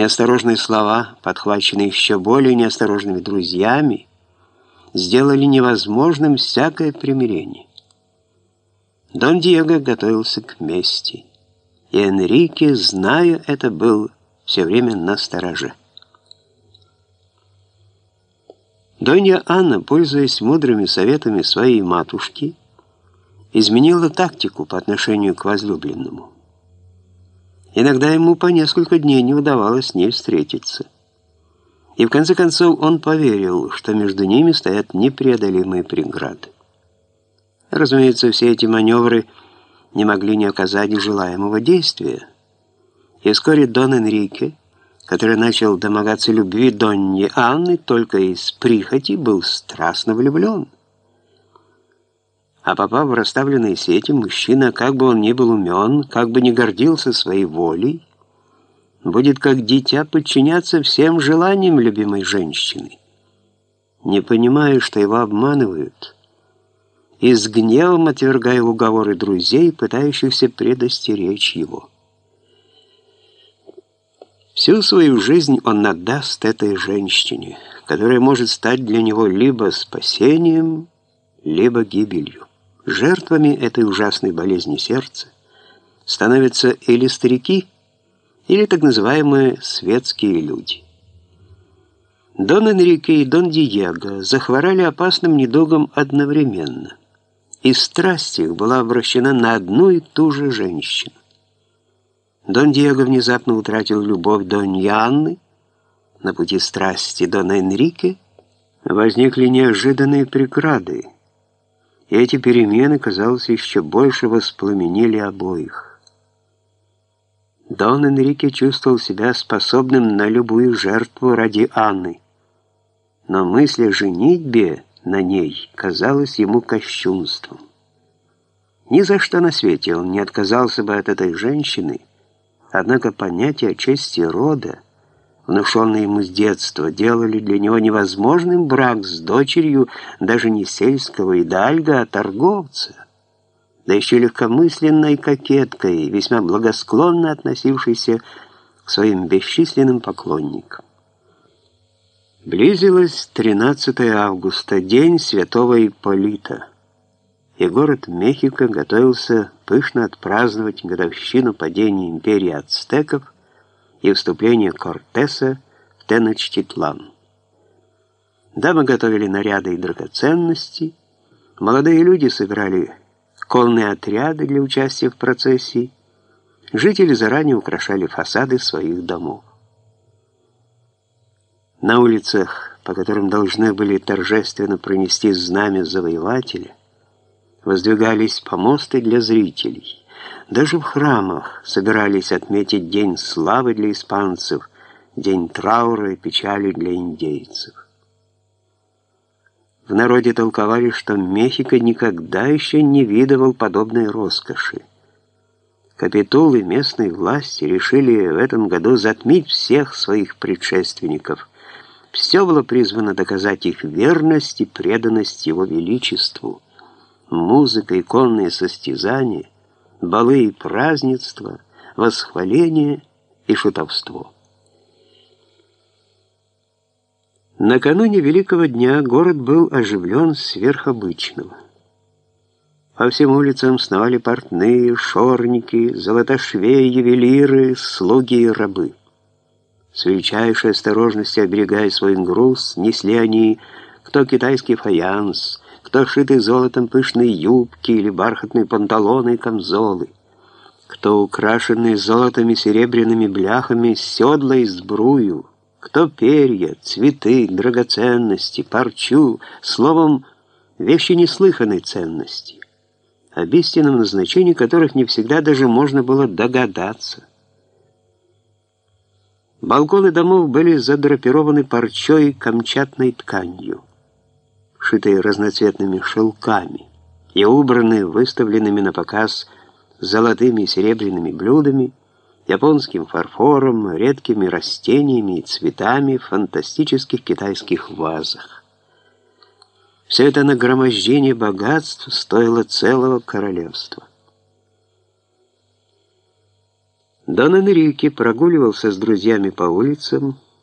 Неосторожные слова, подхваченные еще более неосторожными друзьями, сделали невозможным всякое примирение. Дон Диего готовился к мести, и Энрике, зная это, был все время на стороже. Донья Анна, пользуясь мудрыми советами своей матушки, изменила тактику по отношению к возлюбленному. Иногда ему по несколько дней не удавалось с ней встретиться. И в конце концов он поверил, что между ними стоят непреодолимые преграды. Разумеется, все эти маневры не могли не оказать желаемого действия. И вскоре Дон Энрике который начал домогаться любви Донни Анны только из прихоти, был страстно влюблен. А попав в расставленные сети, мужчина, как бы он ни был умен, как бы ни гордился своей волей, будет как дитя подчиняться всем желаниям любимой женщины, не понимая, что его обманывают, и с гневом отвергая уговоры друзей, пытающихся предостеречь его. Всю свою жизнь он отдаст этой женщине, которая может стать для него либо спасением, либо гибелью. Жертвами этой ужасной болезни сердца становятся или старики, или так называемые светские люди. Дон Энрике и Дон Диего захворали опасным недугом одновременно, и страсть их была обращена на одну и ту же женщину. Дон Диего внезапно утратил любовь Доньи Анны. На пути страсти Дона Энрике возникли неожиданные преграды, и эти перемены, казалось, еще больше воспламенили обоих. Дон Энрике чувствовал себя способным на любую жертву ради Анны, но мысль о женитьбе на ней казалась ему кощунством. Ни за что на свете он не отказался бы от этой женщины, Однако понятие чести рода, внушенное ему с детства, делали для него невозможным брак с дочерью даже не сельского идальга, а торговца, да еще легкомысленной кокеткой, весьма благосклонно относившейся к своим бесчисленным поклонникам. Близилось 13 августа, день святого Ипполита и город Мехико готовился пышно отпраздновать годовщину падения империи ацтеков и вступления Кортеса в Теночтитлан. Дамы готовили наряды и драгоценности, молодые люди собирали конные отряды для участия в процессии, жители заранее украшали фасады своих домов. На улицах, по которым должны были торжественно пронести знамя завоевателя, воздвигались помосты для зрителей. Даже в храмах собирались отметить День славы для испанцев, День траура и печали для индейцев. В народе толковали, что Мехико никогда еще не видывал подобной роскоши. Капитулы местной власти решили в этом году затмить всех своих предшественников. Все было призвано доказать их верность и преданность его величеству музыка, иконные состязания, балы и празднества, восхваление и шутовство. Накануне Великого дня город был оживлен сверхобычного. По всем улицам сновали портные, шорники, золотошвеи, ювелиры, слуги и рабы. С величайшей осторожностью оберегая свой груз, несли они кто китайский фаянс, кто шитый золотом пышные юбки или бархатные панталоны и камзолы, кто украшенные золотом и серебряными бляхами седла и сбрую, кто перья, цветы, драгоценности, парчу, словом, вещи неслыханной ценности, об истинном назначении которых не всегда даже можно было догадаться. Балконы домов были задрапированы парчой камчатной тканью шитые разноцветными шелками, и убраны выставленными на показ золотыми и серебряными блюдами, японским фарфором, редкими растениями и цветами в фантастических китайских вазах. Все это нагромождение богатств стоило целого королевства. Дон Энрике прогуливался с друзьями по улицам,